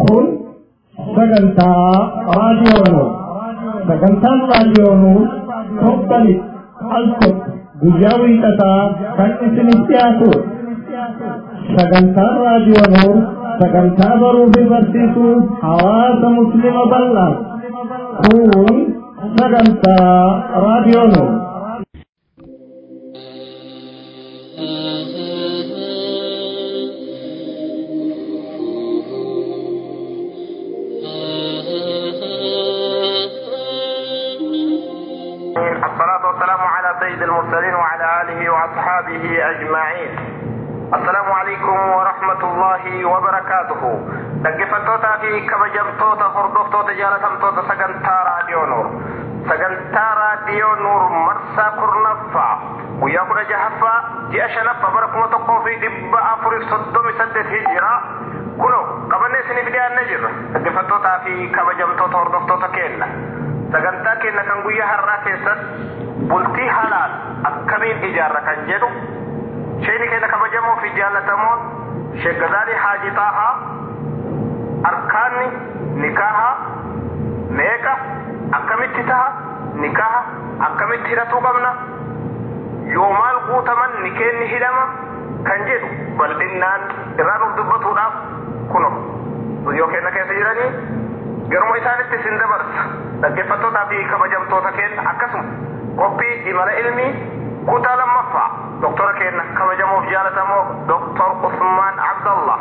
kun sagantaa raadiyoonuu sagantaan raadiyoonuu torbani al tokko guyyaa wiixataa kan isiniif dhiyaatu sagantaan raadiyoonuu sagantaa baruu fi barsiisuu hawaasa muslima bal'aa kun sagantaa raadiyoonuu سيد المرسلين وعلى آله وأصحابه أجمعين. السلام عليكم ورحمة الله وبركاته. دقفة توتا في كمجم توتا خردوف توتا جالتم توتا سقن تارا ديونور. سقن تارا ديونور مرسا كرنفا. ويأكل جهفا جي أشنفا. بركم وتقو في دب أفريق صدوم سدد هجرا كنو قبل نسي نبدأ النجر دقفة توتا في كمجم توتا خردوف توتا كينا سقن تاكينا كنقويا هرنا كيسا bultii halaal akkamiin ijaarra kan jedhu sheekni keenya kabajamoo fi jaallatamoon sheek Gazaalii Haaji Xaahaa arkaanni nikaaha meeqa akkamitti taha nikaaha akkamitti hidhatuu qabna yoo maal guutaman nikeenni hidhama kan jedhu bal'innaan irraa nuuf dubbatuudhaaf kuno yoo keenya keessa jiranii garuma isaanitti isin dabarsa dhaggeeffattootaa fi kabajamtoota keenya akkasuma qophii imala ilmii kutaa lammaffaa doktora keenya kabajamoof jaalatamoo doktor Usmaan Abdallah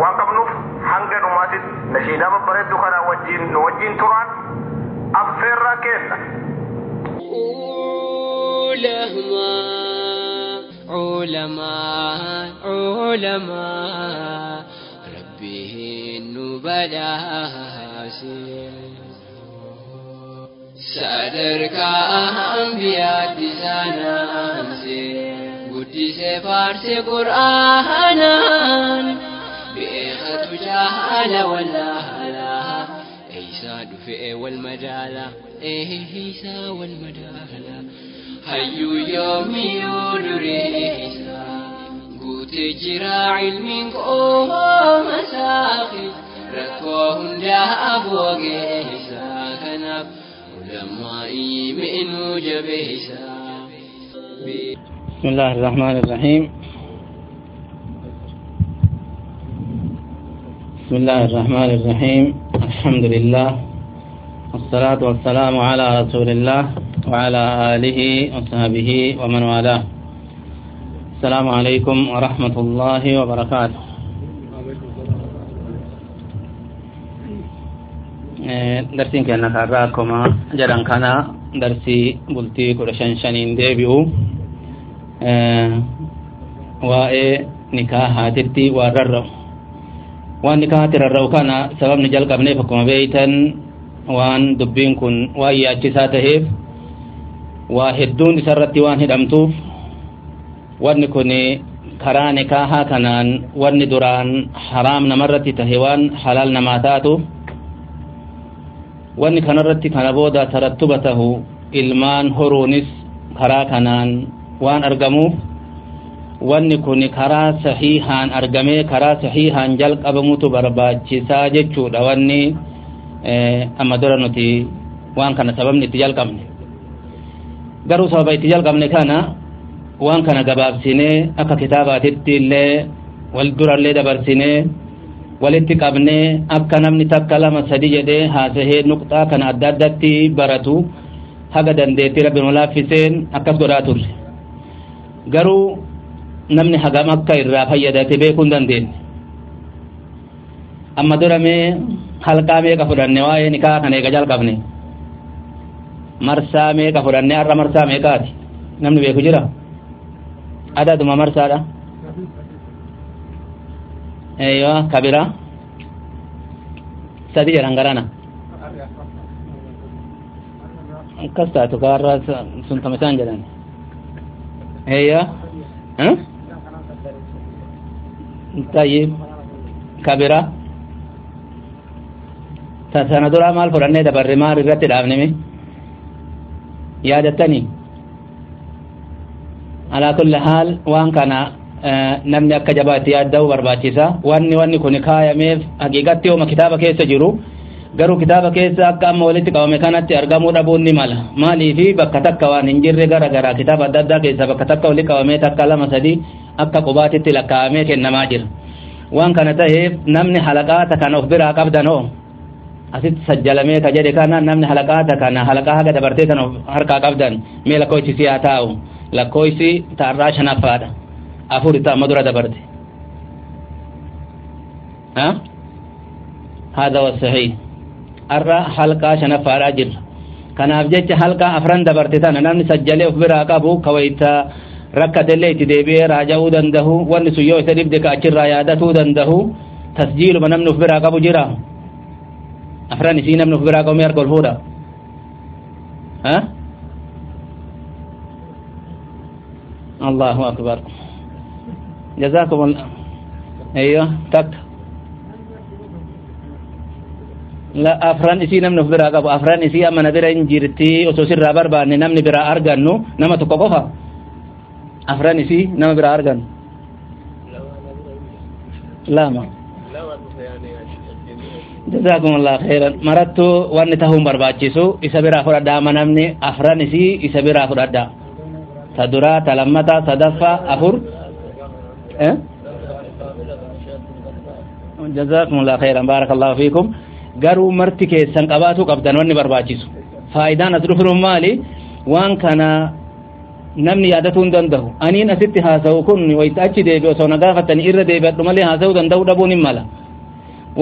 waan qabnuuf hanga dhumaatit nashiidaa babbareeddu kana wajjin nu wajjin turaan affeerraa kenna. علماء علماء ربه النبلاء صدرك أنبياء دسانان قدس فارس قرآنان بإخت جهل ولا هلا عيسى دفئ والمجالة إيه عيسى والمجالة هيو يومي يودري عيسى قوت جرا علم قوم مساخي ركوهم جاء أبوغ عيسى بسم الله الرحمن الرحيم بسم الله الرحمن الرحيم الحمد لله والصلاة والسلام على رسول الله وعلى آله وصحبه ومن والاه السلام عليكم ورحمة الله وبركاته darsiin keenya karraa akkuma jedhan kana darsii bultii kudha shan shaniin deebi'u waa'ee nikaahaatitti waan rarra'u waan nikaahatti rarra'u kana sababni jalqabneef akkuma beeytan waan dubbiin kun waan yaachisaa taheef waa hedduun isarratti waan hidhamtuuf wanni kun karaa nikaahaa kanaan wanni duraan haraam namarratti tahe waan halaal namaa taatuuf wanni kanarratti kana booda tarattuba tahu ilmaan horuunis karaa kanaan waan argamuuf wanni kun karaa sahihaan argamee karaa sahihaan jalqabamutu barbaachisaa jechuudha wanni amma dura nuti waan kana sababni itti jalqabne garuu sababa itti jalqabne kana waan kana gabaabsinee akka kitaabaatitti illee wal durallee dabarsinee walitti qabnee akka namni takka lama sadi jedhee haasahee nuqxaa kana adda addatti baratu haga dandeettii rabbi nu laaffiseen akkas godhaa turre garuu namni hagam akka irraa fayyadate beekuu hin dandeenye amma dura mee halqaa meeqa fudhanne waa'ee nikaa kana eega jalqabne marsaa meeqa fudhanne har'a marsaa meeqaati namni beeku jira adaduma marsaadha أيوة كبيرة. سدي رانغرانا كستا تكارا سنتا مسان جدا أيوة. ها؟ طيب. كبيرة. تسانا دولا مال فراني دبر رمار رت دابنمي. يادتني على كل حال وان كان namni akka jabaatti yaadda'uu barbaachisa wanni wanni kun kaayameef haqiiqatti yooma kitaaba keessa jiru garuu kitaaba keessa akka amma walitti qabame kanatti argamuu dhabuun ni mala maaliifi bakka takka waan hin jirre gara kitaaba adda addaa keessa bakka takka walitti qabamee takka lama sadii akka qubaatitti lakkaa'amee kennamaa jira waan kana ta'eef namni halaqaata kana of biraa qabdan oo asitti sajjalamee ka jedhe kana namni halaqaata kana halaqaa haga dabartee kana of harkaa qabdan mee lakkoofsi si haa taa'u lakkoofsi taarraa shanaffaadha afur amma dura dabarte ha هذا هو الصحيح arra halqaa shanaffaadhaa jirra kanaaf jecha halqaa afran dabarte tana namni sajjalee of biraa qabu kawayta rakkatellee itti deebi'ee raaja'uu dandahu wanni sun yoo isa dhibde ka achirraa yaadatuu dandahu tasjiiluma namni of biraa qabu jira afran isii namni of biraa qabu mee fuudha ha allahu akbar jazakum allah ايوه تك la afran isii namni of biraa qabu afran isii amma na bira hin jirti osoo sirraa barbaanne namni biraa argannu nama tokko qofa afran isii nama biraa argannu lama jazakum allah khairan marattu wanni tahuun barbaachisu isa biraa fudhadha amma namni afran isii isa biraa fudhadha ta duraa ta lammata sadaffa afur eh? jazakum allah khairan barakallahu fiikum garuu marti keessan qabaatuu qabdan wanni barbaachisu faayidaan as dhufuun maali waan kana namni yaadatuu hin danda'u aniin asitti haasa'u kun wayita achi deebi osoo na gaafatanii irra deebi'adhu malee haasa'uu danda'uu dhabuun hin mala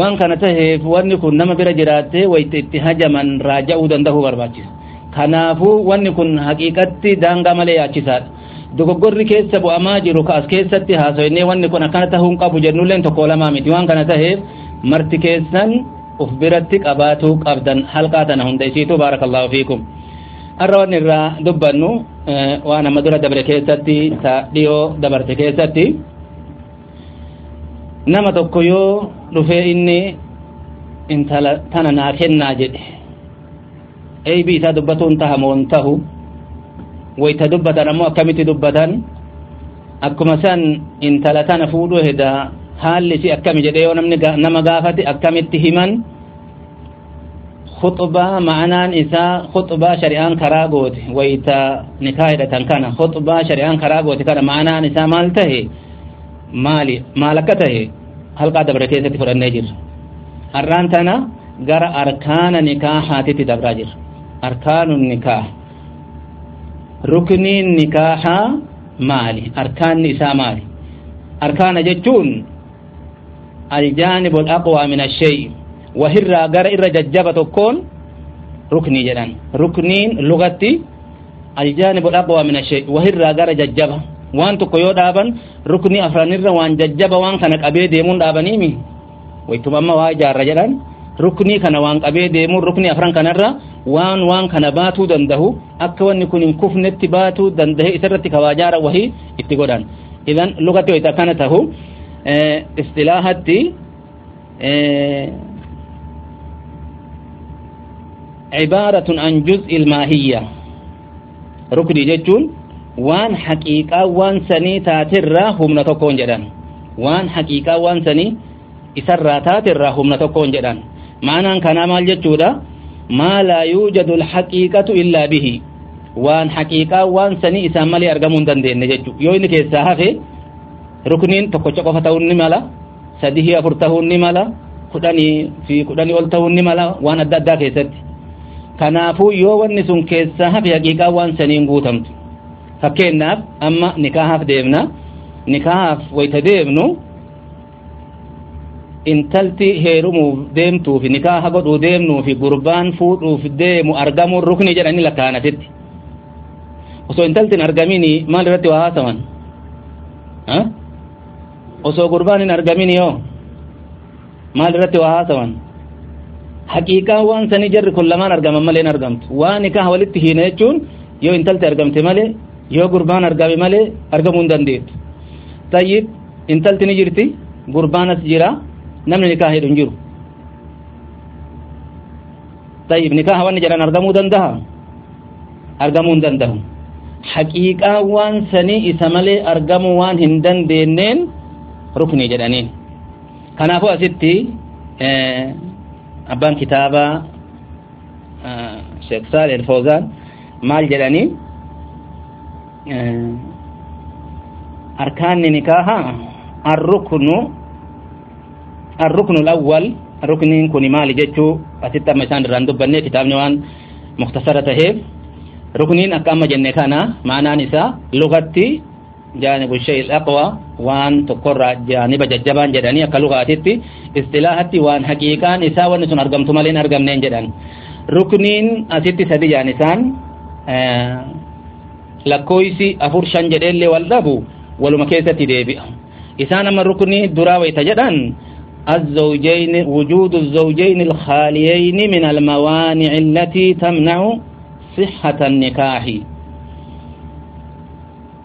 waan kana taheef wanni kun nama bira jiraattee wayita itti hajaman raaja'uu danda'uu barbaachisa kanaafuu wanni kun haqiiqatti daangaa malee yaachisaadha dogoggorri keessa bu'amaa jiru ka as keessatti haasa'inee wanni kun akkana tahuu hin qabu jennulleen tokko lamaa miti waan kana taheef marti keessan uf biratti qabaatuu qabdan halqaa tana hunda isiitu baarakallahu fiikum har'a wanni irraa dubbannu waan amma dura dabre keessatti ta dhiyoo dabarte keessatti nama tokko yoo dhufee inni intala tana naa kennaa jedhe eeybii isaa dubbatuun tahamoon tahu wayta dubbatan ammoo akkamitti dubbatan akkuma san intala tana fuudhuu heda haalli si akkami jedhee yoo namni nama gaafate akkamitti himan khuxbaa ma'anaan isaa khuxbaa shari'aan karaa goote wayta nikaa hidhatan kana khuxbaa shari'aan karaa goote kana ma'anaan isaa maal tahe maali maal akka tahe halqaa dabre keessatti fudhannee rukniin nikaahaa maali arkaanni isaa maali arkaana jechuun aljaanibu alaqwaa min ashey wahirraa gara irra jajjaba tokkoon ruknii jedhan rukniin lugatti aljaanibu alaqwaa min ashey wahirraa gara jajjaba waan tokko yoo dhaaban ruknii afranirra waan jajjaba waan kana qabee deemuun dhaabaniimi waytuma amma waa ijaarra jedhan ruknii kana waan qabee deemuun ruknii afran kanarra waan waan kana baatuu dandahu akka wanni kun hin kufnetti baatuu dandahe isarratti kabaajaara wahii itti godhan. Idan lugatti wayta akkana tahu istilaahatti cibaaratun an juz'i ilmaahiyya ruknii jechuun waan haqiiqaa waan sanii taatirraa humna tokkoon jedhan. Waan haqiiqaa waan sanii isarraa taatirraa humna tokkoon jedhan laa yuujadu alhaqiiqatu illaa bihi waan haqiiqaa waan sanii isaan malee argamuu hin dandeenye jechuu yoo inni keessaa hafe rukniin tokkocha qofa ta'uun ni mala sadihii afur ta'uun ni mala kudhanii fi kudhanii ol ta'uun ni mala waan adda addaa keessatti kanaafuu yoo wanni sun keessaa hafe haqiiqaa waan saniin guutamtu fakkeenyaaf amma nikaahaaf deemna nikaahaaf wayta deemnu intalti heerumuuf deemtuufi nikaaha godhuu deemnuufi gurbaan fuudhuuf deemu argamuun rukni jedhanii lakkaa'anatitti osoo intalti hin argamini maal irratti waa haasawan osoo gurbaan hin argamini yoo maal irratti waa haasawan haqiiqaa waan sanii jarri kun lamaan argaman malee hin argamtu waan nikaaha walitti hiina jechuun yoo intalti argamte malee yoo gurbaan argame malee argamuu hin dandeettu tayyib intalti ni jirti gurbaanas jira namni nikaaha hidhu hin jiru tayyib nikaaha wanni jedhan argamuu dandaha argamuu hin dandahu haqiiqaa waan sanii isa malee argamuu waan hin dandeenneen ruknii jedhaniin kanaafuu asitti abbaan kitaabaa sheekh saalih alfawzaan maal jedhanii arkaanni nikaaha arruknu arruknu alawwal rukniin kun maali jechuu asitti amma isaan irraan dubbanne kitaabni waan muktasara taheef rukniin akka amma jenne kana maanaan isaa lugatti jaanibu shay aqwa waan tokkorraa jaaniba jajjabaan jedhanii akka lugaatitti istilaahatti waan haqiiqaan isaa wanni sun argamtu malee hin argamneen jedhan rukniin asitti sadi jaan isaan lakkooysi afur shan jedheellee wal dhabu waluma keessatti deebi'a isaan الزوجين وجود الزوجين الخاليين من الموانع التي تمنع صحة النكاح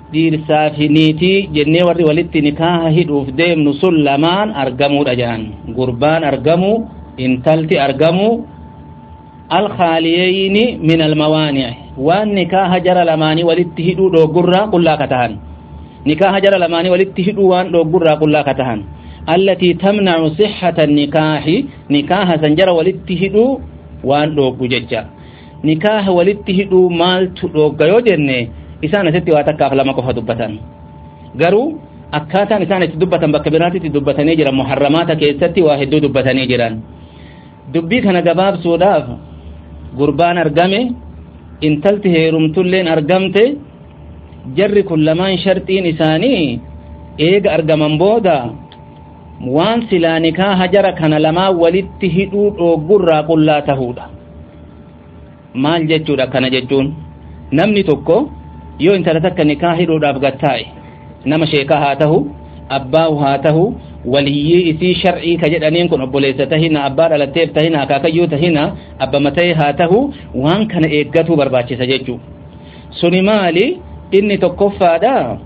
niitii jennee warri walitti nikaaha hidhuuf deemnu sun lamaan argamuudha jedhan gurbaan argamu intalti argamu alkhaaliyeyni min almawaanici waan nikaaha jara lamaanii walitti hidhuu dhoggurraa qullaa ka tahan nikaaha jara lamaanii walitti hidhuu waan dhoggurraa qullaa ka tahan التي تمنع صحة النكاح نكاح سنجر ولته وان دوغو ججا نكاح ولته مال يوجنه isaan asitti waa takkaaf lama qofa dubbatan garuu akkaataan isaan itti dubbatan bakka biraatitti dubbatanii jiran muharramaata keessatti waa hedduu dubbatanii jiran dubbii kana gabaabsuudhaaf gurbaan argame intalti heerumtulleen argamte jarri kun lamaan sharxiin isaanii eega argaman booda waan silaa nikaaha jara kana lamaa walitti hidhuu dhoggurraa qullaa tahuudha. Maal jechuudha kana jechuun? Namni tokko yoo intala takka nikaa hidhuudhaaf gattaa'e nama sheekaa haa tahu abbaa haa tahu waliyyii isii shar'ii ka jedhaniin kun obboleessa tahina abbaa dhalatteef tahina akaakayyuu tahina abba mata'ee haa tahu waan kana eeggatuu barbaachisa jechuu suni maali? Inni tokkoffaadha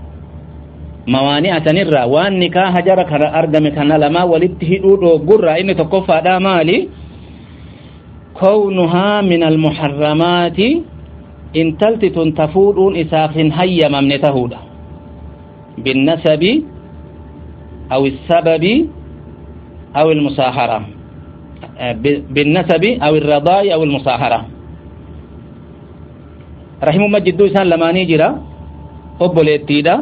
mawaani'atanirraa waan nikaa hajara kana argame kana lamaa walitti hidhuu dhoggurraa inni tokkoffaadha maali kownuhaa min almuharramaati intalti tun tafuudhuun isaaf hin hayyamamne tahuudha binnasabi aw السبب أو المساهرة بالنسب أو الرضاء أو المساهرة رحم مجد إسان لماني جرا obboleettiidha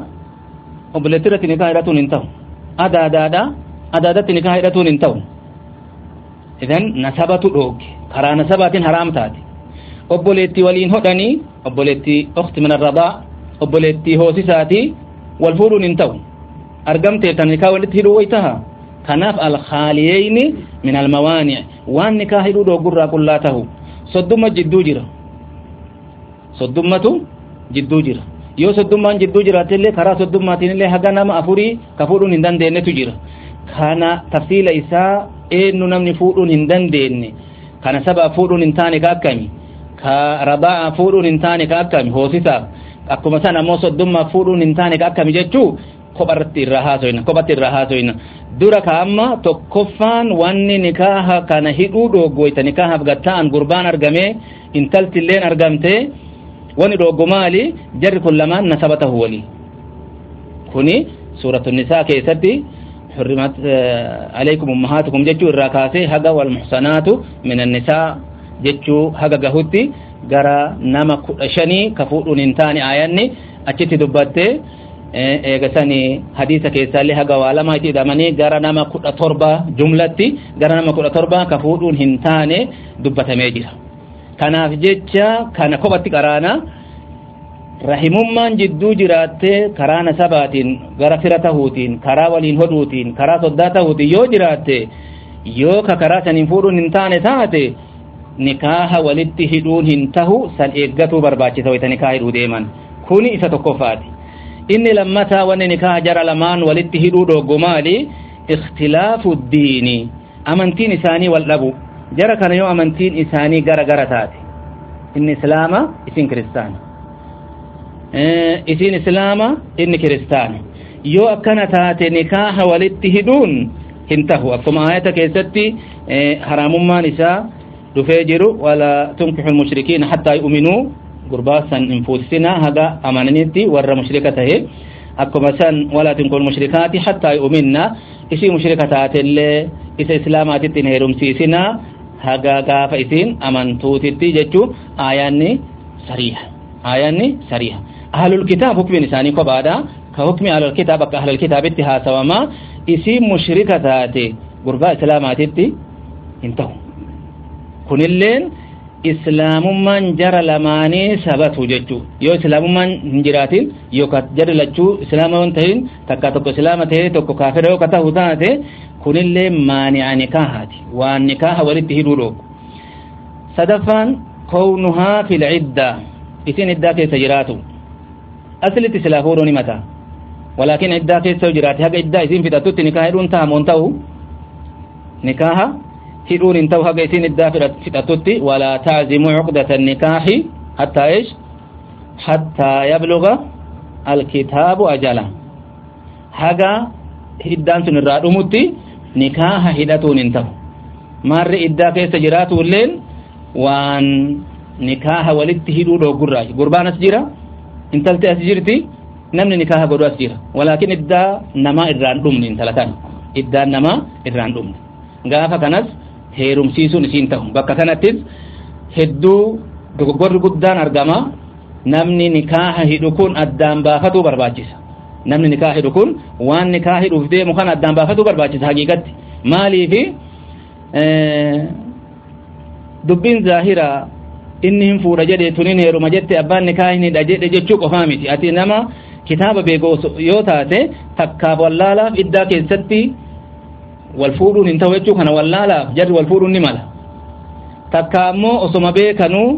obboleettiirratti nikaa hidhatuun hin ta'u adaadaadha adaadatti nikaa hidhatuun hin ta'u idan nasabatu dhooge karaa nasabaatiin haraam taate obboleettii waliin hodhanii obboleettii okti min arradaa obboleettii hoosisaatii wal fuudhuun hin ta'u argamtee tan nikaa walitti hidhuu waytaha kanaaf alkhaaliyeyni min almawaanic waan nikaa hidhuu dhoggurraa qullaa tahu sodduma jidduu jira soddummatu jidduu jira yoo soddummaan jidduu jiraatillee karaa soddummaatiin haga nama afurii ka fuudhuun hin dandeenyetu jira kana tafsiila isaa eenyu namni fuudhuun hin dandeenye kana sabaa fuudhuun hin taane ka akkami ka rabaa fuudhuun hin taane ka akkami hoosisaaf akkuma san ammoo soddummaa fuudhuun hin taane ka akkami jechuu kopharratti irraa haasoyna kophatti irraa haasoyna dura ka tokkoffaan wanni nikaaha kana hidhuu dhooggoyta nikaahaaf gatta'an gurbaan argamee intaltilleen argamte wani dhooggo maali jarri kun lamaan nasaba tahu walii kuni suuratu nisaa keessatti حرمت عليكم أمهاتكم جتشو الراكاسي هجا والمحصنات من النساء جتشو هجا جهوتي جرى نما شني كفور ننتاني آياني أشتي دبته eegasani hadiisa keessaallee haga waa lama itti hidhamanii gara nama kudha torba jumlatti gara nama kudha torba ka fuudhuun hin taane dubbatamee jira Kanaaf jecha kana kophatti qaraana rahimummaan jidduu jiraattee karaa nasabaatiin gara fira tahuutiin karaa waliin hodhuutiin karaa soddaa tahuutiin yoo jiraatte yoo ka karaa saniin fuudhuun hin taane taate nikaaha walitti hidhuun hin tahu san eeggatuu barbaachisa wayta nikaaha hidhuu deeman kuni isa tokkoffaati inni lammataa wanni nikaaha jara lamaan walitti hidhuu dhooggu maali ikhtilaafu diini amantiin isaanii wal dhabu jara kana yoo amantiin isaanii gara gara taate inni islaama isin kiristaana isin islaama inni kiristaana yoo akkana taate nikaaha walitti hidhuun hin tahu akkuma aayata keessatti haraamummaan isaa dhufee jiru wala tunkixu lmushrikiina hattaa yu'minuu gurbaa san hin fuusisinaa haga amananitti warra mushrika tahe akkuma san walaa tinkun mushrikaati hattaa yu'minna isii mushrika taatellee isa islaamaatitti hin heerumsiisinaa haga gaafa isiin amantuutitti jechuu aayaanni sariiha aayaanni sariiha ahlul kitaab hukmiin isaanii kophaadha ka hukmi ahlul kitaab akka ahlul kitaabitti haasawamaa isiin mushrika taate gurbaa islaamaatitti hin ta'u kunilleen islaamummaan jara lamaanii sabatu jechuu yoo islaamummaan hin jiraatin yookaan jarri lachuu islaama hin ta'in takka tokko islaama ta'ee tokko kaafira yoo ta'u taate kunillee maani'a nikaahaati waan nikaaha walitti hidhuu dhoogu sadaffaan kownuhaa fil ciddaa isin iddaa keessa jiraatu aslitti silaa fuudhuu ni mata walaakin iddaa keessa jiraate haga iddaa isin fixattutti nikaaha hidhuun ta'amoon ta'u nikaaha hidhuun hin ta'u haga isin iddaa fixattutti walaa taazimu cuqdata nikaahi hattaa ish hattaa yabluga alkitaabu ajala haga iddaan sun irraa dhumutti nikaaha hidhatuun hin ta'u maarri iddaa keessa jiraatu illeen waan nikaaha walitti hidhuu dhoggurraa gurbaan as jira intalti as jirti namni nikaaha godhu as jira walaakin iddaa namaa irraan dhumne heerumsiisuun isiin ta'u bakka kanattis hedduu dogoggorri guddaan argama. Namni nikaaha hidhu kun addaan baafatuu barbaachisa. Namni nikaaha hidhu kun waan nikaaha hidhuuf deemu kan addaan baafatuu barbaachisa haqiiqatti. Maaliifi dubbiin zaahiraa inni hin fuudha jedhe tunin heeruma jette abbaan nikaaha hin hidha jedhe jechuu qofaa miti. Ati nama kitaaba beekoo yoo taate takkaaf wallaalaaf iddaa keessatti wal fuudhuun hin ta'u jechuu kana wallaalaaf jarri wal fuudhuun ni mala. Takka ammoo osoma beekanuu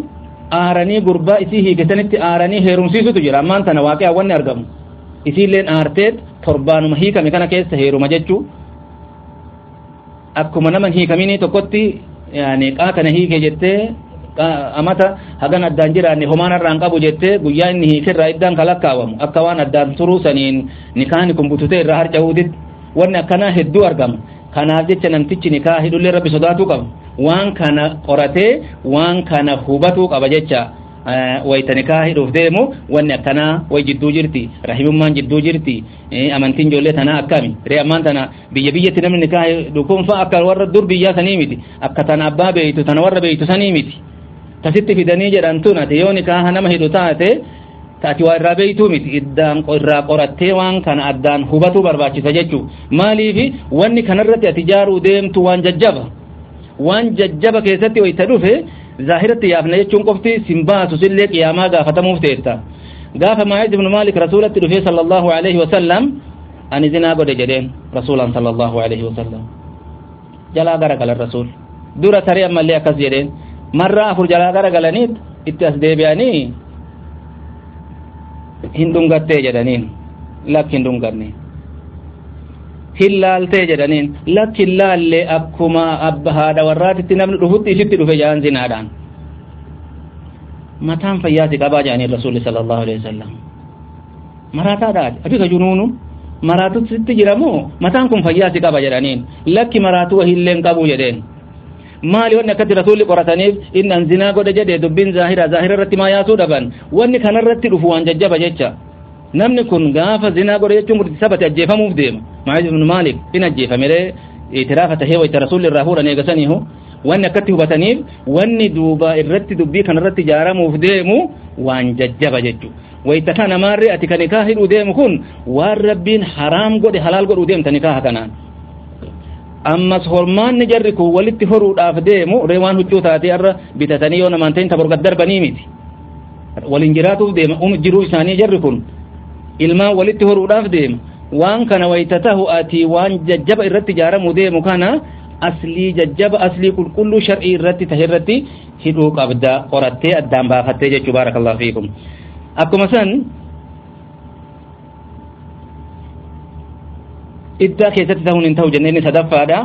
aaranii gurbaa isii hiikesanitti aaranii heerumsiisutu jira. Ammaan tana waaqee wanni argamu isiilleen aarteet torbaanuma hiikame kana keessa heeruma jechuu akkuma nama hiikaminii tokkotti qaa kana hiike jettee amata hagan addaan jiraanne homaan irraan qabu jettee guyyaa inni hiikerraa iddaan kalakkaawamu akka waan addaan turuu saniin nikaahni kun bututee irraa harca'uutitti wanni akkanaa hedduu argama kanaaf jecha namtichi nikaa hidhullee rabbi sodaatuu qaba waan kana qoratee waan kana hubatuu qaba jecha wayta nikaa hidhuuf deemu wanni akkanaa way jidduu jirti rahimummaan jidduu jirti amantiin ijoollee tanaa akkami ree ammaan tana biyya biyyatti namni nikaa dhukunfa akka warra dur biyyaa sanii miti akka tana abbaa beeytu tana warra beeytu sanii miti tasitti fidanii jedhan tun ati yoo nikaaha nama hidhu taate taati waa irraa beeytuu miti iddaan irraa qorattee waan kana addaan hubatuu barbaachisa jechuu maaliifi wanni kanarratti ati jaaruu deemtu waan jajjaba waan jajjaba keessatti wayta dhufe zaahiratti yaafna jechuun qofti sin baasu sillee qiyaamaa gaafatamuuf teetta gaafa maa'iz ibnu maalik rasuulatti dhufee sallallahu alaihi wasallam ani zinaa godhe jedheen rasuulan sallallahu alaihi wasallam jalaa gara galan rasuul dura tarii ammallee akkas jedheen marraa afur jalaa gara galaniit itti as deebi'anii hin dhungattee jedhaniin lakki hin dhunganne hin laaltee jedhaniin lakki hin laalle akkuma abba haadha warraatitti namni dhufutti isitti dhufe jedhan zinaadhaan mataan fayyaasi qabaa jedhanii rasuulli sallallahu alaihi wasallam maraataadhaati abika junuunu maraatutti jiramoo mataan kun fayyaasi qaba jedhaniin lakki maraatuu wahilleen qabuu jedheen maali wanni akkatti rasuulli qorataniif inni an zinaa godhe jedhe dubbiin zaahira zaahira irratti maa yaasuu dhaban wanni kanarratti dhufu waan jajjaba jecha namni kun gaafa zinaa godhe jechuun murti sabate ajjeefamuuf deema maa'iz ibnu maalik in ajjeefamee itiraafa tahee wayta rasuulli irraa fuudhan eegasaniihu wanni akkatti hubataniif wanni duuba irratti dubbii kanarratti ijaaramuuf deemu waan jajjaba jechu wayta kana maarri ati kan nikaa hidhuu deemu kun waan rabbiin haraam godhe halaal godhuu deemta nikaaha kanaan ammas hormaanni jarri kun walitti horuudhaaf deemu ree waan huccuu taatee irra bitatanii yoo namaan ta'in taborgat darbanii miti waliin jiraatuuf deema um jiruu isaanii jarri kun ilmaan walitti horuudhaaf deema waan kana wayta tahu ati waan jajjaba irratti ijaaramu deemu kana aslii jajjaba aslii qulqulluu shar'ii irratti tahe irratti hidhuu qabda qorattee addaan baafattee jechuu baarakallahu fiikum akkuma san اتخذت تهون انتو جنين سدفا دا.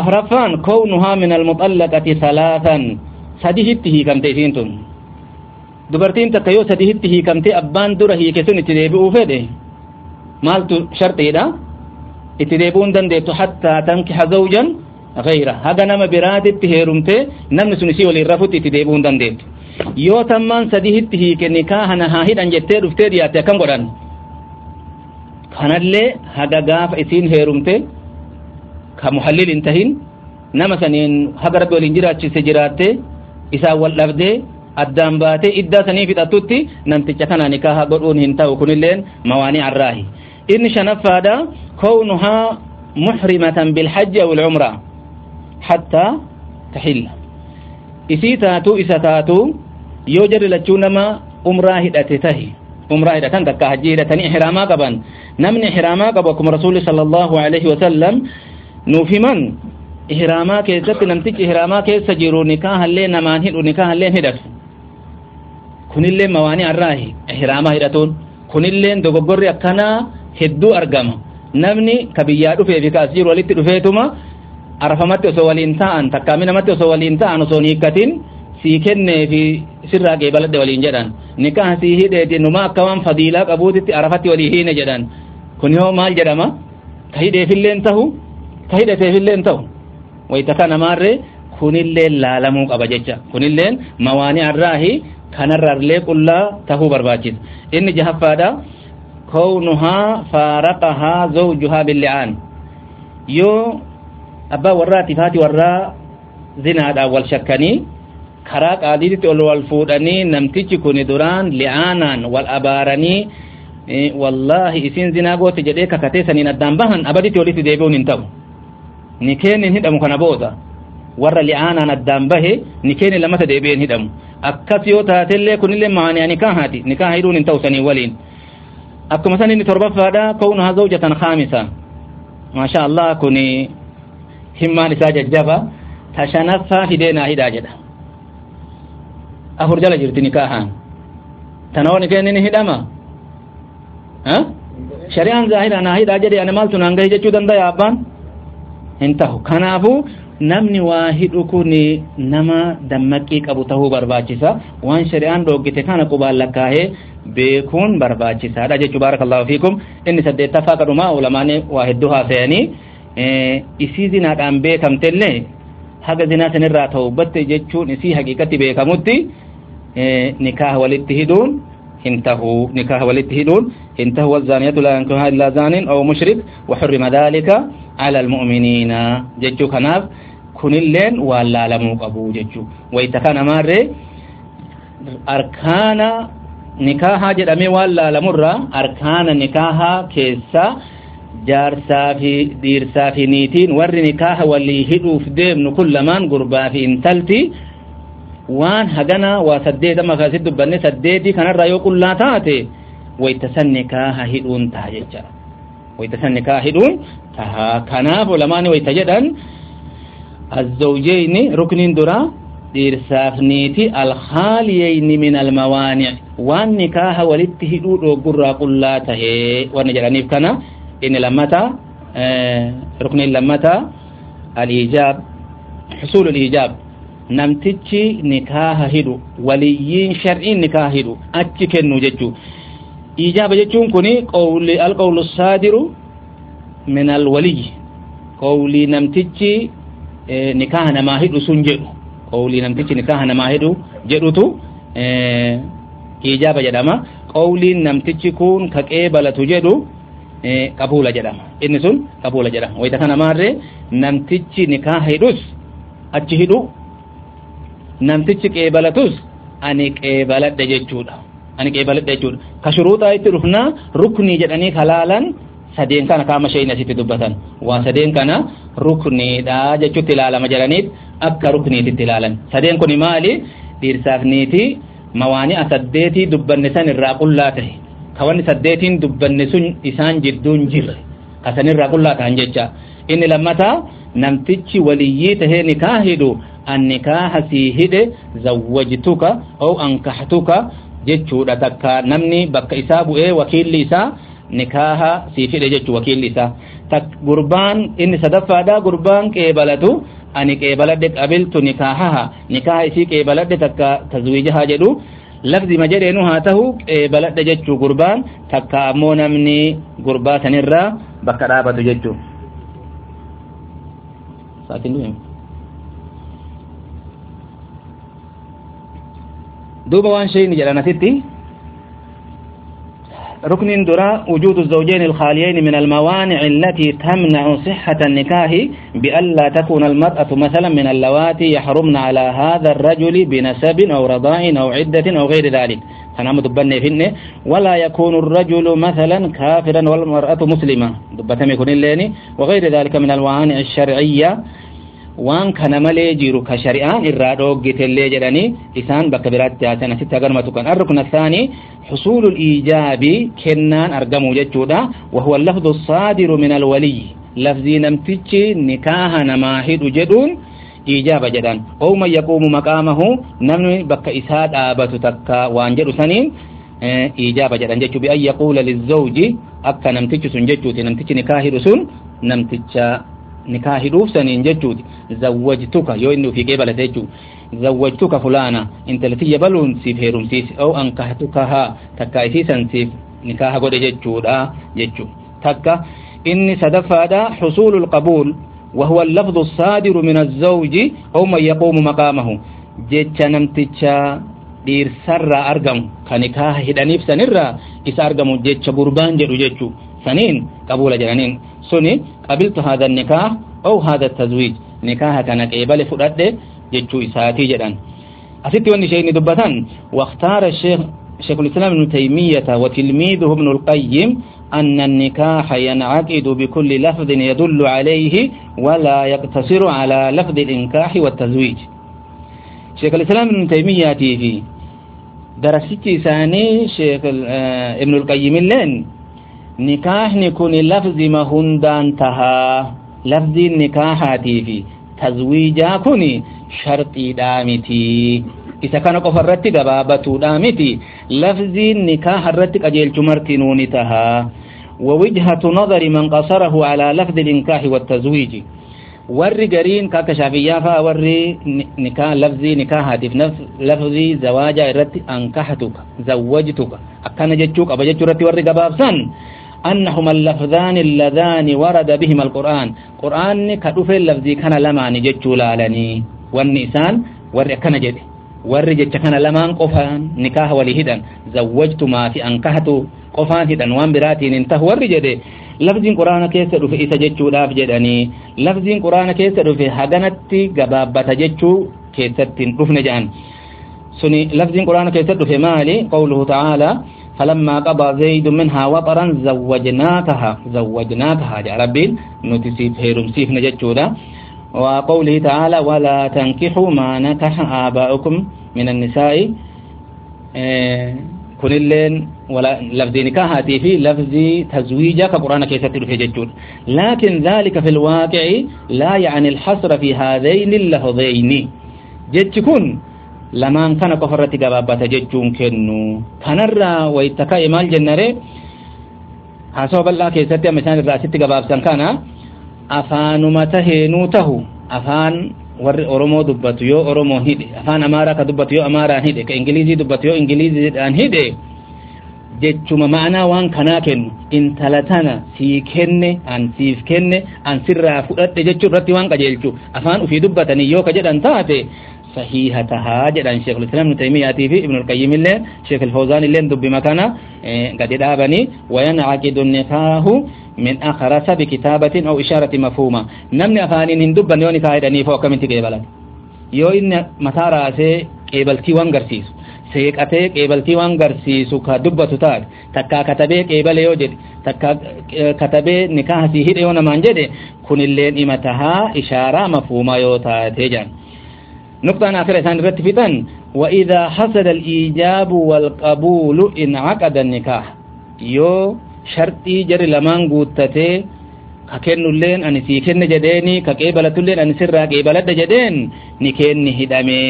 أفرفان كونها من المطلقة ثلاثا. سدهته كم تيسينتون دبرتين تكيو سدهته كم تي أبان دره يكسون اتدابي اوفيده مالتو شرط دا. اتدابون دن ديتو حتى تنكح زوجا غيره. هذا نما براد تهيرم تي. نم سنسي ولي رفوت اتدابون دن ديتو. يو تمان سدهته كنكاها نهاهد انجتير افتير ياتي كم قرآن. Kanallee haga gaafa isiin heerumte ka muhallil hin tahin nama saniin haga rabbi waliin jiraachise jiraatte isaan wal dhabdee addaan baatee iddaa sanii fixattutti namticha kana nikaaha godhuun hin ta'u kunilleen mawaanii arraahi. Inni shanaffaadha kownuhaa muhrimatan bilhajji aw ilcumra hattaa taxilla isii taatu isa taatu yoo jarri lachuu nama umraa hidhate tahi umraa hidhatan takka hajjii hidhatanii ihraamaa qaban namni ihraamaa qabu akkuma rasuulli sala allahu alaihi wasallam nuuf himan ihraamaa keessatti namtichi ihraamaa keessa jiru nikaahallee namaan hidhu nikaahallee hidhatu kunillee mawaanii arraahi ihraamaa hidhatuun kunillee dogoggorri akkanaa hedduu argama namni ka biyyaa dhufee fi kaas jiru walitti dhufeetuma arafamatti osoo waliin ta'an takkaaminamatti osoo waliin ta'an osoo hin hiikkatin sii kennee fi sirraa qeebaladhe waliin jedhan nikaa sii hidheeti numa akka waan fadiilaa qabuutitti arafatti walii hiine jedhan kun yoo maal jedhama ka hidheefilleen tahu ka hidhateefilleen tahu wayta kanamaarre kunilleen laalamuu qaba jecha kunilleen mawaanii arraahi kanarraallee qullaa tahuu barbaachisa inni jahaffaadha kownuhaa faaraqahaa zawjuhaa billi'aan yoo abbaa warraatiif haati warraa zinaadhaan wal shakkanii karaa qaadiititti ol wal fuudhanii namtichi kun duraan li'aanaan wal abaaranii wallaahi isin zinaa goote jedhee kakatee saniin addaan bahan abaditti walitti deebi'uun hin ta'u ni keenin hidhamu kana booda warra li'aanaan addaan bahe ni keeni lamata deebi'een hidhamu akkas yoo taatellee kunillee maaniyaa nikaahaati nikaaha hidhuun hin ta'u sanii waliin akkuma san inni torbaffaadha kownuhaa zawjatan khaamisa maasha allah kuni himmaan isaa jajjaba ta shanaffaa fidee naa hidhaa jedha afur jala jirti nikaahaan tanoo ni keenni ni hidhama shari'aan zaahira naa hidhaa jedhe ani maaltu naan gahi jechuu dandaya abbaan hin tahu kanaafu namni waa hidhu kun nama dammaqii qabu tahuu barbaachisa waan shari'aan dhoggite kana qubaan lakkaahee beekuun barbaachisaadha jechuu baarakallahu fiikum inni saddeettaffaa kadhuma ulamaani waa hedduu haasayanii isii zinaadhaan beekamtellee haga zinaa sanirraa ta'u batte jechuun isii haqiiqatti beekamutti إيه، نكاه والاتهدون انتهوا. نكاه والاتهدون انتهوا. الزانية لا ينكها إلا زان أو مشرك. وحرم ذلك على المؤمنين. ججو كناف كن اللين ولا لمو قبو ججو ويتكان مار أركان نكاها جرامي ولا لمر أركان نكاها كيسا جار سافي دير سافي نيتين. ور نكاها واللي هدو في ديم كل من قربا في انتلتي. Waan hagana waa saddeetama kasit dubbanne saddeetii kanarraa yoo qullaa taate wayta san nikaaha hidhuun taha jecha wayta san nikaaha hidhuun taha kanaaf lamaani wayta jedhan azzawjeyni rukniin duraa dhiirsaaf niiti alkhaaliyeyni min almawaanic waan nikaaha walitti hidhuu dhoggurraa qullaa tahee wanni jedhaniif kana inni lammata rukniin lammata aliijaab xusuulu liijaab namtichi nikaaha hidhu waliyyiin shar'iin nikaaha hidhu achi kennu jechuu iijaaba jechuun kuni alqawlu saadiru min alwaliyyi qawlii namtichi nikaaha namaa hidhu sun jedhu qawlii namtichi nikaaha namaa hidhu jedhutu ijaaba jedhama qawliin namtichi kun ka qeebalatu jedhu qabuula jedhama inni sun qabuula jedhama wayta kana maarree namtichi nikaaha hidhus achi hidhu namtichi qeebalatus ani qeebaladhe jechuudha ani qeebaladhe jechuudha ka shuruuxaa itti dhufnaa ruknii jedhanii kalaalan sadeen kana kaama shayni asitti dubbatan waa sadeen kana rukniidha jechuutti ilaalama jedhaniit akka rukniititti ilaalan sadeen kuni maali dhiirsaaf niitii mawaani'a saddeetii dubbanne san irraa qullaa tahe ka wanni saddeetiin dubbanne sun isaan jidduun jirre ka san irraa qullaa tahan jecha inni lammataa namtichi waliyyii tahee nikaa sii hidhe zawwajtuka ou ankahtuka jechuudha takka namni bakka isaa bu'ee wakiilli isaa nikaaha sii fidhe jechuu wakiilli isaa tak gurbaan inni sadaffaadha gurbaan qeebalatu ani qeebaladhe qabiltu nikaahaha nikaaha isii qeebaladhe takka tazwiijaha jedhu lafzima jedheenu haa tahu qeebaladhe jechuu gurbaan takka ammoo namni gurbaa sanirraa bakka dhaabatu jechuu saatiin du'e دوبا وان شيء نجل أنا ستي ركن درا وجود الزوجين الخاليين من الموانع التي تمنع صحة النكاح بألا تكون المرأة مثلا من اللواتي يحرمن على هذا الرجل بنسب أو رضاء أو عدة أو غير ذلك فنعم دبني فيني ولا يكون الرجل مثلا كافرا والمرأة مسلمة دبتم يكون الليني وغير ذلك من الموانع الشرعية waan kana malee jiru ka shari'aan irraa dhooggetellee jedhanii isaan bakka biraatti haasan asitti agarmatu kan arrukna isaanii argamu jechuudha wahuwa lafdu saadiru min alwaliy lafzii namtichi nikaaha namaa hidhu jedhuun iijaaba jedhan ouma yaquumu maqaamahu namni bakka isaa dhaabatu takka waan jedhu saniin iijaaba jedhan jechuu bi'an yaquula lizawji akka namtichi sun jechuuti namtichi nikaa hidhu sun namticha nikaa hidhuuf saniin jechuuti zawwajtuka yoo inni ufii qeebalate jechuu zawwajtuka fulaana intalatiyya baluun siif heerumsiisi oo ankahtukaha takka isiisan siif nikaaha godhe jechuudha jechuu takka inni sadaffaadha xusuulu lqabuul وهو اللفظ الصادر من الزوج أو من يقوم مقامه جيتش نمتشا دير سر أرقم كنكاه هدانيف سنرى إس أرقم جيتش قربان جرو جيتشو سنين قبول جنانين. سني قبلت هذا النكاح أو هذا التزويج. نكاح كان قبل فرد جيتشو إساتي جدان أسيتي واني شيء دبتان واختار الشيخ شيخ الإسلام ابن تيمية وتلميذه ابن القيم أن النكاح ينعقد بكل لفظ يدل عليه ولا يقتصر على لفظ الإنكاح والتزويج. شيخ الإسلام ابن تيمية في درستي ثاني شيخ ابن القيم اللين. نكاحن كون لفظ ما هندان تها. لفظ النكاح هاتيفي تزويجا كون شرط دامتي. إذا كان قفر رتي دبابة دامتي. لفظ النكاح رتك أجيل تمرت نون تها. ووجهة نظر من قصره على لفظ النكاح والتزويج. ور جرين كاك شافيا فا ور نكاح لفظي نكاح هاتف نفس لفظي زواج رت أنكحتك زوجتك. اكن جتوك ابجت رت ور جباب سن أنهما اللفظان اللذان ورد بهما القرآن قرآن كدوفي لفظي كان لمان جتشو لالني والنسان ور كان جدي lamaan qofaan nikaaha walii hidhan zawwajtumaa fi ankahatu qofaan hidhan waan biraatiin hin tahu warri jedhe lafziin quraana keessa dhufe isa jechuudhaaf jedhanii lafziin quraana keessa dhufe haganatti gabaabbata jechuu keessatti hin dhufne jedhan suni lafziin quraana keessa dhufe maali qawluhu ta'aalaa فلما قضى زيد منها وطرا زوجناكها زوجناكها. جاء ربي نتسيب هيرم سيف نجتشودا وقوله تعالى ولا تنكحوا ما نكح آباؤكم من النساء. كن اللين ولا لفظ نكاحاتي في لفظ تزويجا كقرآن كيسة في ججور لكن ذلك في الواقع لا يعني الحصر في هذين اللفظين. جج كن لما كان كفرت قبابة ججون كنو كان الرا ويتكا إمال جنري حسب الله كيسة مثال الراسة قبابة كان afaanuma taheenuu tahu afaan warri oromoo dubbatu yoo oromoo hidhe afaan amaaraa ka dubbatu yoo amaaraan hidhe ka ingilizii dubbatu yoo ingiliziidhaan hidhe jechuma ma'anaa waan kanaa kennu intala tana sii kenne an siif kenne an sirraa fudhadhe jechuu irratti waan qajeelchu afaan ufii dubbatanii yoo ka jedhan taate صحيحة تهاجد عن شيخ الإسلام ابن تيمية في ابن القيم اللي شيخ الفوزان اللي دب مكانا قد دابني وينعقد النكاح من أخرس بكتابة أو إشارة مفهومة نمني أفانين هندب نيوني كايدني فوق من تقبلت yoo inni mataa raasee qeebaltii waan garsiisu seeqatee qeebaltii waan garsiisu ka dubbatu taate takkaa katabee qeebale yoo jedhe takkaa katabee nikaahasii hidhe yoo namaan jedhe kunilleen dhima tahaa ishaaraa mafhuumaa yoo taatee jedhan نقطة آخرة ثانية رتفتن وإذا حصل الإيجاب والقبول انعقد النكاح. يو شرطي جر لمان قوتته. ككن لين أن سيكن جديني. كقبلة لين أن سر قبلة جدين. نكن هدمي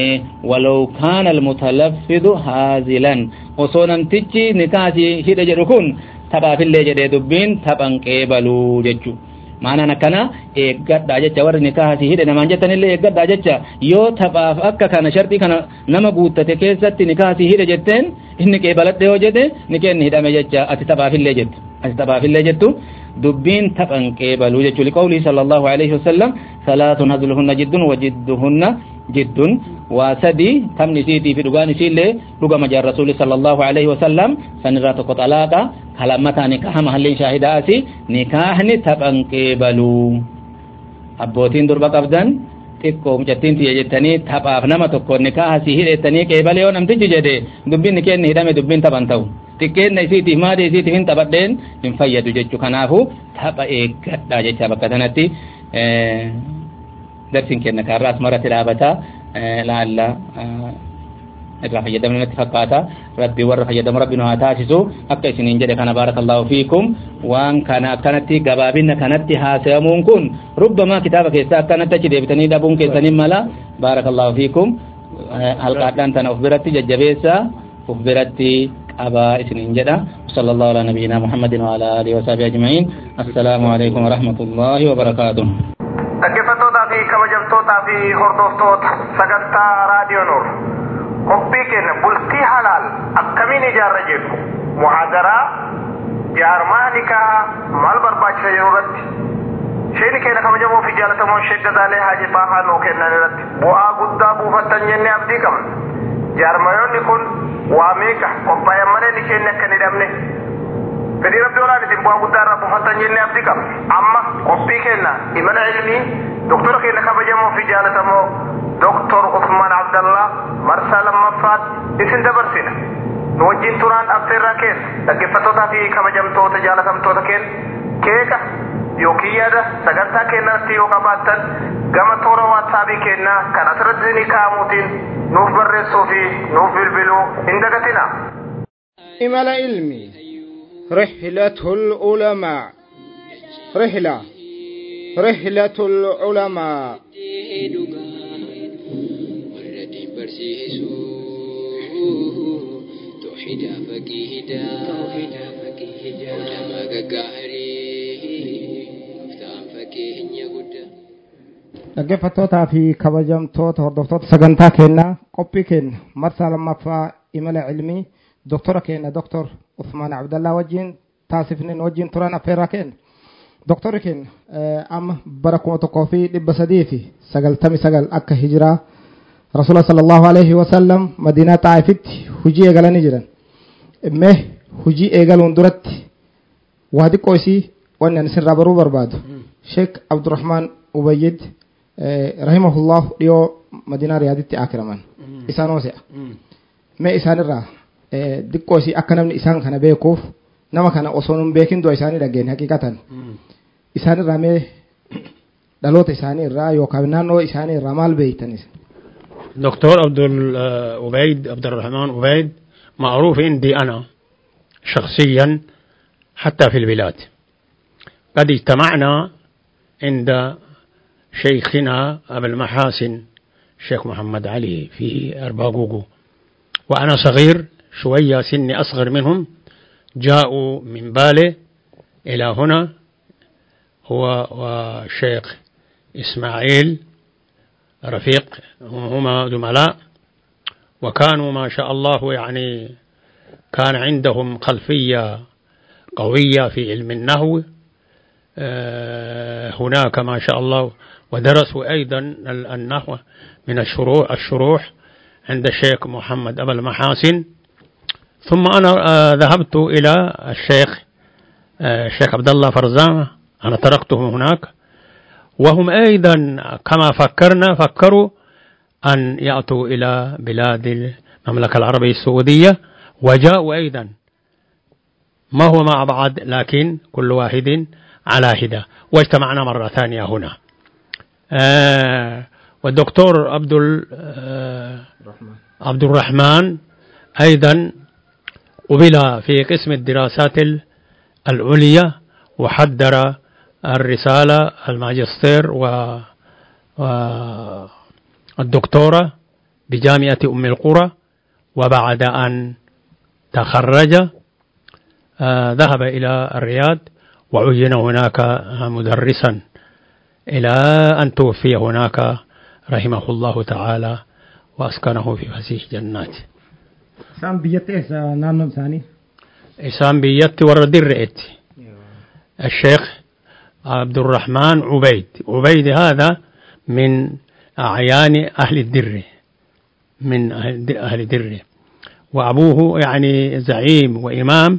ولو كان المتلفظ هازلا وصونا تجي نكاسي هد جركون. تبا في اللي جدي دبين. تبا قبلوا ججو. Maanaan akkana eeggadhaa jecha warri nikaahasi hidhe namaan jettanillee eeggadhaa jecha yoo taphaaf akka kana shartii kana nama guuttate keessatti nikaahasi hidhe jetteen inni qeebaladhe yoo jedhe nikeenni hidhame jecha ati taphaafillee jettu ati taphaafillee jettu dubbiin taphan qeebaluu jechuu liqawlii sala allahu alayhi wasallam salaatun hazluhunna jiddun wa jidduhunna jiddun وسدي تمني سيتي في دغان سيله دغا مجار رسول صلى الله عليه وسلم سنرا تكو طلاقا كلامتا نكاح محل شاهدا اسي نكاحني تبن قبلو abbootiin durba qabdan xiqqoo mucattiin tiyya jettanii taphaaf nama tokko nikaaha si hidhettanii qeebalee yoo namtichi jedhe dubbinni kenni hidhame dubbiin taphan ta'u xiqqeenna isiitiif maadii isiitiif hin taphadheen hin fayyadu jechuu kanaafu tapha eeggadha jecha bakka sanatti darsiin kenna kaarraas maratti dhaabata laalla irraa fayyadamne natti fakkaata rabbi warra fayyadamu rabbi nu haa taasisu akka isiniin jedhe kana baarakallahu fiikum waan kana akkanatti gabaabinna kanatti haasayamuun kun rubbamaa kitaaba keessaa akkanatti achi deebitanii dhabuun keessanii mala baarakallahu fiikum halkaadhaan tana of biratti jajjabeessa of biratti qabaa isiniin jedha صلى الله على نبينا محمد وعلى آله وصحبه أجمعين السلام عليكم ورحمة الله وبركاته qophii keenya bultii halaal akkamiin ijaarra jedhu muhaadaraa jaarmaa nikaahaa maal barbaachisa yeroo irratti sheeni keenya kabajamoo fi jaalatamoo sheeggadaalee haaji faahaa nuu kennan irratti bu'aa guddaa buufattan jennee abdii qabna jaarmayoonni kun waa meeqa qophaayan malee ni keenya akka hin hidhamne fedhii rabbi olaan isin bu'aa guddaa irraa buufattan jennee abdii qabna amma qophii keenya imala ilmii doktora keenya kabajamoo fi jaalatamoo doktor Usmaan Abdallah marsaa lammaffaat isin dabarsina nu wajjin turaan affeerraa keessa dhaggeeffattootaa fi kabajamtoota jaalatamtoota keenya keeka yookiin yaada sagantaa keenyatti yoo qabaattan gama toora waatsaabii keenyaa kan asirratti ni kaa'amuutiin nuuf barreessuu fi nuuf bilbiluu hin dagatina. إمل علمي رحلة العلماء رحلة رحلة العلماء والذي برسيسو توحيدا فقيهدا علماء قاهري مفتاح فقيهن يقدا dhaggeeffattootaa fi kabajamtoota hordoftoota sagantaa keenyaa qophii keenya marsaa lammaffaa imala ilmii doktora keenya doktor Usmaan Abdallaa wajjin taasifneen wajjin turan affeerraa keenya. Doktorri keenya amma bara kuma tokkoo fi dhibba sadii fi sagaltamii sagal akka hijiraa rasuula sallallahu alaihi wasallam madiinaa xaa'ifitti hujii eegalanii jiran. Mee hujii eegaluun duratti waa xiqqoo isii wanni ani sirraa baruu barbaadu. Sheek Abdurrahmaan Ubayyid rahimahullah dhiyoo madiinaa riyaaditti akiraman. Isaan hoose'a. Mee isaanirraa xiqqoo isii akka namni isaan kana beekuuf nama kana osoo nun beekin du'a isaanii dhageen haqiqatan. Isaanirraa mee dhaloota isaanii irraa yookaan naannoo isaanii irraa maal beeytanis? دكتور عبد العبيد عبد الرحمن عبيد معروف عندي أنا شخصيا حتى في البلاد قد اجتمعنا عند شيخنا أبا المحاسن الشيخ محمد علي في أرباغوغو وأنا صغير شوية سني أصغر منهم جاءوا من بالي إلى هنا هو والشيخ إسماعيل رفيق هما زملاء وكانوا ما شاء الله يعني كان عندهم خلفية قوية في علم النحو. هناك ما شاء الله ودرسوا أيضا النحو من الشروح الشروح عند الشيخ محمد أبا المحاسن. ثم أنا ذهبت إلى الشيخ الشيخ عبد الله فرزامة أنا تركته هناك. وهم أيضا كما فكرنا فكروا أن يأتوا إلى بلاد المملكة العربية السعودية. وجاءوا أيضا. ما هو مع بعض لكن كل واحد على حدة واجتمعنا مرة ثانية هنا. آه والدكتور عبد آه عبد الرحمن أيضا قبل في قسم الدراسات العليا وحضر الرسالة الماجستير و والدكتورة بجامعة أم القرى وبعد أن تخرج آه ذهب إلى الرياض وعين هناك مدرسا. إلى أن توفي هناك رحمه الله تعالى وأسكنه في فسيح جناته Isaan biyyatti eessa naannoon isaanii? إسام بيت ورد الرئت الشيخ عبد الرحمن عبيد عبيد هذا من أعيان أهل الدر من أهل أهل دره وأبوه يعني زعيم وإمام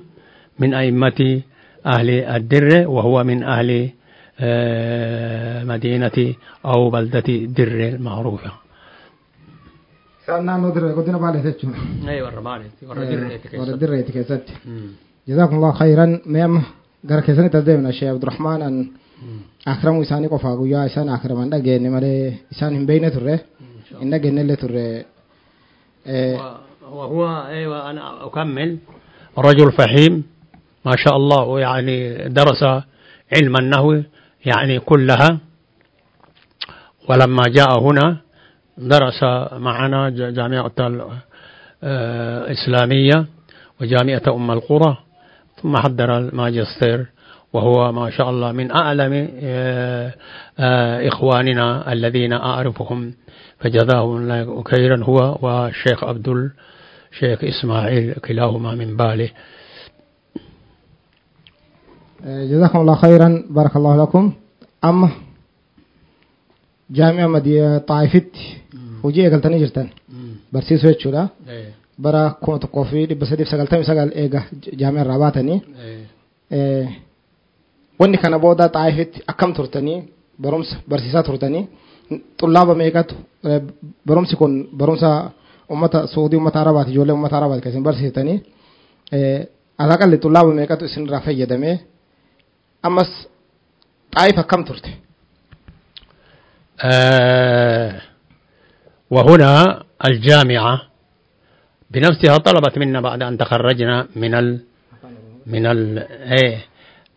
من أئمة أهل الدر وهو من أهل مدينة أو بلدة در المعروفة جزاكم الله خيرا ميم غرك سنه تزدي من الشيخ عبد الرحمن ان اكرموا اساني قفاغو يا اسان اكرم ان دغين مري اسان هم بينه تري ان دغين له تري هو هو أيوه أنا اكمل رجل فحيم ما شاء الله يعني درس علم النهو يعني كلها ولما جاء هنا درس معنا جامعة الإسلامية وجامعة أم القرى. ثم حضر الماجستير وهو ما شاء الله من أعلم آه، آه، إخواننا الذين أعرفهم. فجزاهم الله خيرا هو والشيخ عبد الشيخ إسماعيل كلاهما من باله. eh, jazaakumullahu khayran barakallahu lakum amma jaami'a madiyaa xaa'ifitti hojii eegaltanii jirtan barsiisuu jechuudha bara kuma tokkoo fi dhibba sadiif sagaltamii sagal eega jaami'a irraa baatanii Eh, wanni kana booda xaa'ifitti akkam turtanii barumsa barsiisaa turtanii xullaaba meeqatu eh, barumsi kun barumsa ummata suudii ummata arabaati ijoollee ummata arabaati kan isin barsiistanii eh, alaqalli xullaaba meeqatu isin irraa fayyadamee ammas xaa'if akkam turte آه، وهنا الجامعة بنفسها طلبت منا بعد أن تخرجنا من ال من ال إيه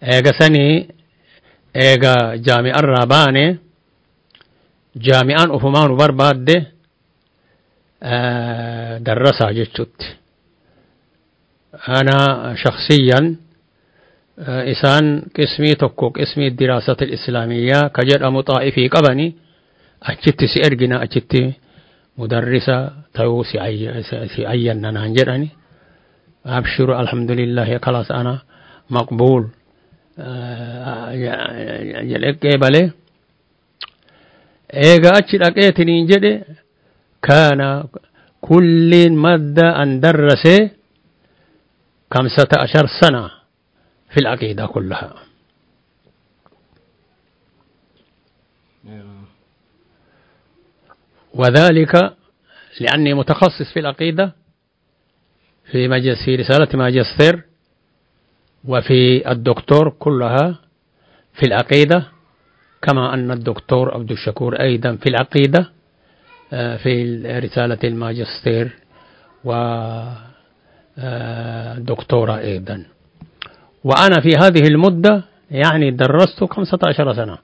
إيجا سني إيجا جامع الراباني جامعان أفمان برباد آه درسها جتشت أنا شخصيا آه إسان قسمي تكوك اسمي الدراسة الإسلامية كجر مطائفي قبني أجت سيرجنا أجت مدرسة تو سيعيننا نانجرني أبشر الحمد لله خلاص أنا مقبول جلك بله إيجا أجت أكيتني جدي كان كل مادة أن درسه خمسة عشر سنة في العقيدة كلها وذلك لأني متخصص في العقيدة في مجلس في رسالة ماجستير وفي الدكتور كلها في العقيدة كما أن الدكتور عبد الشكور أيضا في العقيدة آه، في رسالة الماجستير ودكتورة أيضا. وأنا في هذه المدة يعني درست 15 سنة.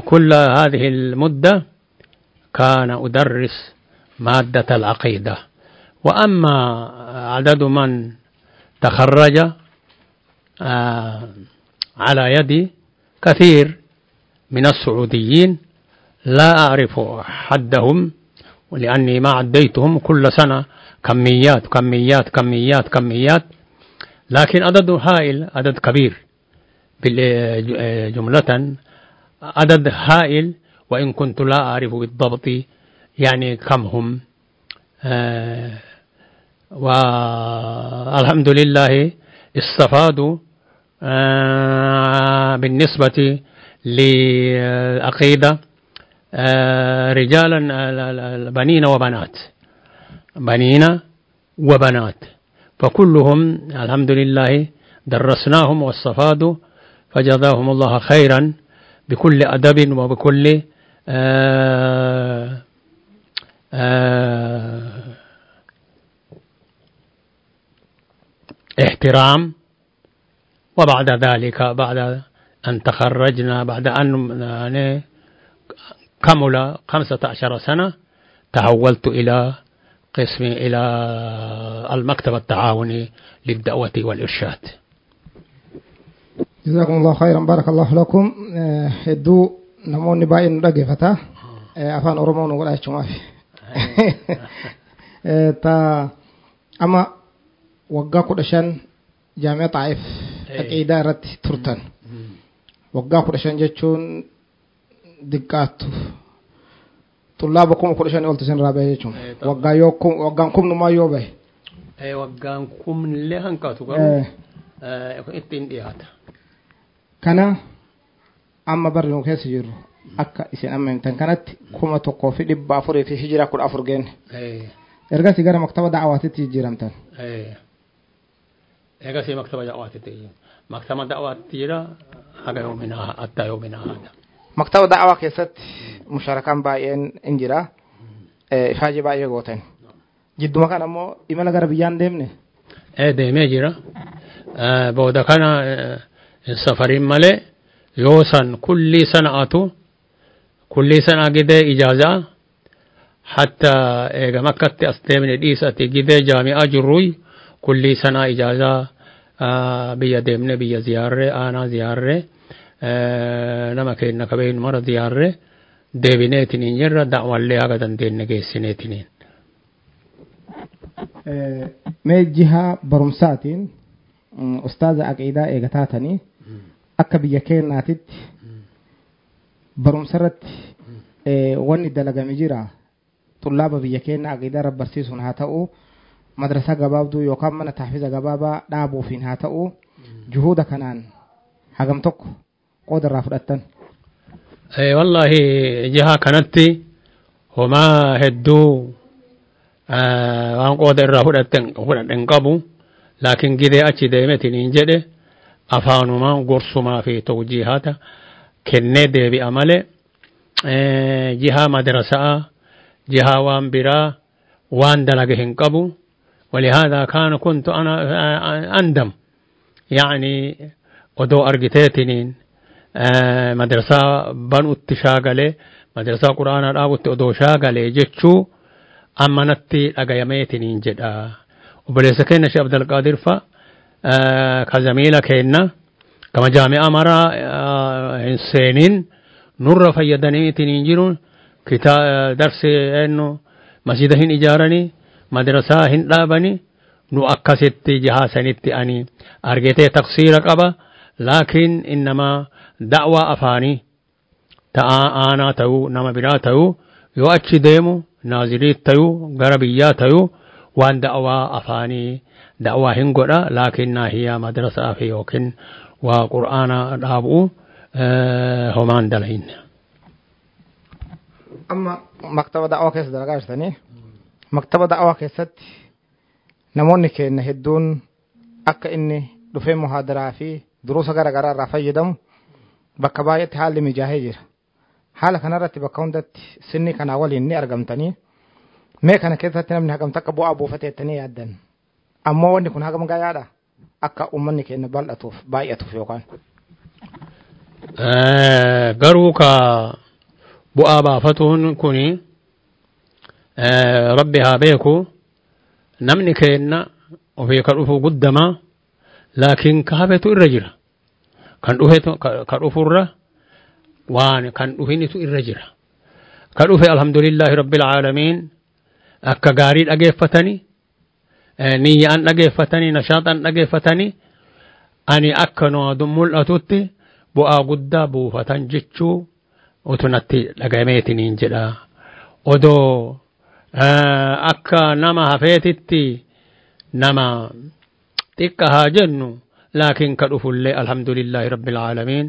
كل هذه المدة كان أدرس مادة العقيدة. وأما عدد من تخرج آه، على يدي كثير من السعوديين لا أعرف حدهم لأني ما عديتهم كل سنة كميات كميات كميات كميات. لكن عدد هائل عدد كبير بال- جملة عدد هائل وإن كنت لا أعرف بالضبط يعني كم هم آه، والحمد لله استفادوا آه، بالنسبة للعقيدة آه، رجالا بنين وبنات بنين وبنات. فكلهم الحمد لله درسناهم واستفادوا فجزاهم الله خيرا بكل أدب وبكل آه آه احترام وبعد ذلك بعد أن تخرجنا بعد أن يعني كمل خمسة عشر سنة تحولت إلى قسم إلى المكتب التعاوني للدعوة والإرشاد. jazakumullahu khayran barakallahu lakum Eh, hedduu namoonni baay'een nu dhaggeeffata Eh, afaan oromoo nu godha jechumaaf Eh, ta amma waggaa kudha shan jaami'a xaa'if aqiidaa irratti turtan waggaa kudha shan jechuun diqqaattu Xullaaba kuma kudha shanii olti isinirraa bahe jechuun. Eh. Waggaa yoo kum- waggaan kumnumaa yoo bahe. Eh, waggaan kumnillee hanqatu garuu Eh, eh, ittiin dhiyaata. Kana amma barri nu keessa jirru akka isin amma himtan kanatti kuma tokkoo fi dhibba afurii fi hijira kudha afur geenne. Eh, Ergasii gara maktaba da'awaatitti jijjiiramtan. eh. Eegasii maktaba da'waatti ta'e. Maktaba da'waatti jira haga yoominaa addaa yoominaa. Maktaba da'awaa keessatti musharakaan baay'een in jira. Eh, Ifaajii baay'ee gootan. Jidduma kana immoo imala gara biyyaan deemne. ee deemee jira Eh, booda kana eh, hin safarin malee kullii sana'atu kullii sanaa gidee ijaazaa hatta eega makkatti as deemne dhiisati gidee jaami'aa jirruy kullii sanaa ijaazaa ah, biyya deemne biyya ziyaarree aanaa ziyaarree eh, nama keenna kabeen mara ziyaarree deebineetiniin jirra da'wallee haga dandeenye geessineetiniin Eh, Mee jiha barumsaatiin mm, ustaaza aqiidaa eegataatanii akka biyya keenyaatitti barumsa irratti eh, wanni dalagame jira xullaaba biyya keenya aqiidaa irra barsiisuun haa ta'u madrasaa gabaabduu yookaan mana taahfiza gabaabaa dhaabuufiin haa ta'u juhuuda kanaan hagam tokko qooda irraa fudhattan. Eh, wallahi jiha kanatti homaa hedduu eh, waan qooda irraa fudhatten fudhadhen qabu laakiin gidee achi deemetiniin jedhe afaanumaa gorsumaa fi tawjiihata kennee deebi'a malee eh, jihaa madrasaa jihaa waan biraa waan dalage hin qabu ولهذا كان كنت أنا آه، أندم يعني eh, madrasaa banutti shaagalee madrasaa quraanaa dhaabutti odoo shaagalee jechuu amma natti dhagayameetiniin jedha obboleessa keenya shee abdalqaadir fa كزميلة كينا كما جامعة مرة إنسانين نور فيدني تنينجرون كتاب درس إنه مسجد hin إجارني madrasaa hin لابني nu akkasitti jahaasanitti ani argitee taqsiira qaba. Laakiin innamaa da'waa afaanii ta'aa aanaa ta'uu nama biraa ta'uu yoo achi deemu naazirii ta'uu gara biyyaa ta'uu waan da'waa afaanii da'waa hin godha laakiin naahiyaa madrasaa fi yookiin waa qur'aanaa dhaabu'u eh, homaan dalahin Amma maktaba da'awaa keessa dalagaa jirtanii maktaba da'awaa keessatti namoonni keenya hedduun akka inni dhufee muhaadaraa fi duruusa gara garaa irraa fayyadamu bakka baay'eetti haalli mijaahee jira. Haala kanarratti bakka hundatti sinni kanaa waliin ni argamtanii mee kana keessatti namni hagam takka bu'aa buufateettanii yaaddan. Ammoo wanni kun hagam gayaadha akka uummanni keenya bal'atuuf baay'atuuf yookaan. Garuu ka bu'aa baafatuun kuni. Rabbi haa beeku namni keenna ofii ka dhufu guddamaa laakiin ka hafetu irra jira. Kan dhufetu ka dhufurra waan kan dhufinitu irra jira. Ka dhufe alhamdulillahi rabbil aalamiin akka gaarii dhageeffatanii eh, niyyaan dhageeffatanii nashaaxan dhageeffatanii ani akka nu mul'atutti bu'aa guddaa buufatan jechuu utunatti dhagameetiniin jedha odoo eh, akka nama hafeetitti nama xiqqa haa jennu laakiin ka dhufullee alhamdulillahi rabbil aalamiin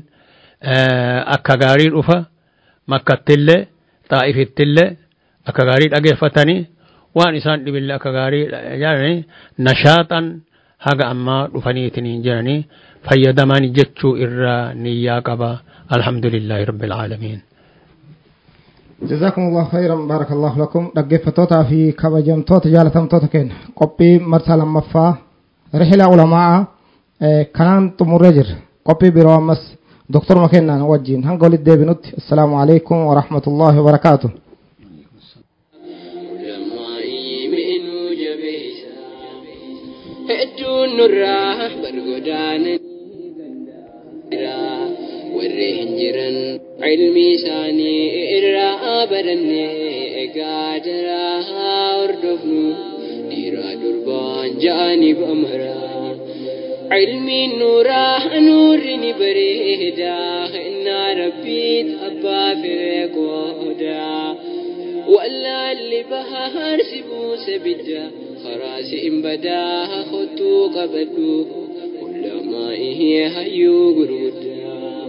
eh, akka gaarii dhufa makkattillee xaa'ifittillee akka gaarii dhageeffatanii waan isaan dhibillee akka gaarii jedhanii nashaaxan haga ammaa dhufaniitiniin jiranii fayyadaman jechuu irraa niyyaa qaba alhamdulillahi rabbil aalamiin جزاكم الله خيرا بارك الله لكم dhaggeeffattoota fi kabajamtoota jaalatamtoota keenya qophii marsaa lammaffaa rihila ulamaa kanaan xumurree jirra qophii biroo ammas doktoruma kennaan wajjiin hanga walitti deebinutti assalaamu alaikum warahmatullahi wabarakaatu Lammaayii nurraa bargodaananii. Warri hin jiran ilmi isaanii irraa baranne egaa daraa hordofnu dhiiraa durbaan ja'aniif amara. Ilmiin nuuraa nuurri ni bareeda innaa rabbiit abbaa firee qooda. wallaalli bahaar si buuse bidda karaa si hin badaa kottuu qabadhu ulamaa ihee hayyuu gurguddaa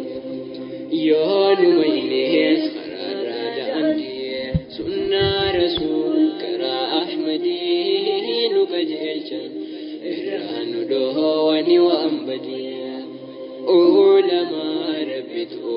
yoo numa hinees karaarraa da'andee sunnaa rasuul karaa ahmadii nu qajeelchan irraa nu dhoowwani waan badee ulamaa rabbitu